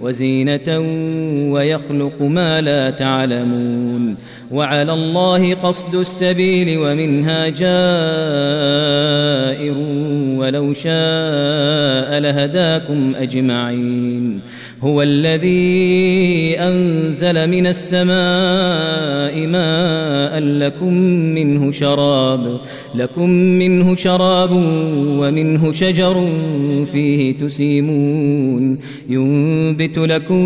وزينة ويخلق ما لا تعلمون وعلى الله قصد السبيل ومنها جائر ولو شاء لهداكم أجمعين. هو الذي أنزل من السماء ماء لكم منه شراب لكم منه شراب ومنه شجر فيه تسيمون. ينبت لكم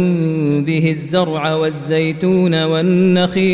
به الزرع والزيتون والنخيل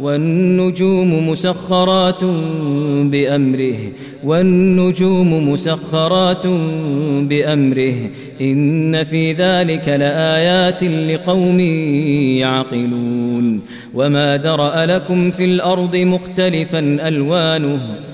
والنجوم مسخرات بأمره والنجوم مسخرات بأمره. إن في ذلك لآيات لقوم يعقلون. وما درأ لكم في الأرض مختلفا ألوانه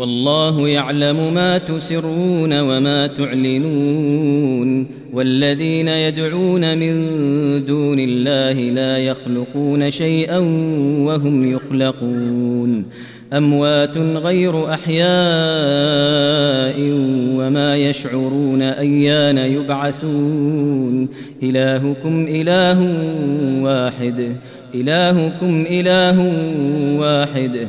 والله يعلم ما تسرون وما تعلنون والذين يدعون من دون الله لا يخلقون شيئا وهم يخلقون أموات غير أحياء وما يشعرون أيان يبعثون إلهكم إله واحد إلهكم إله واحد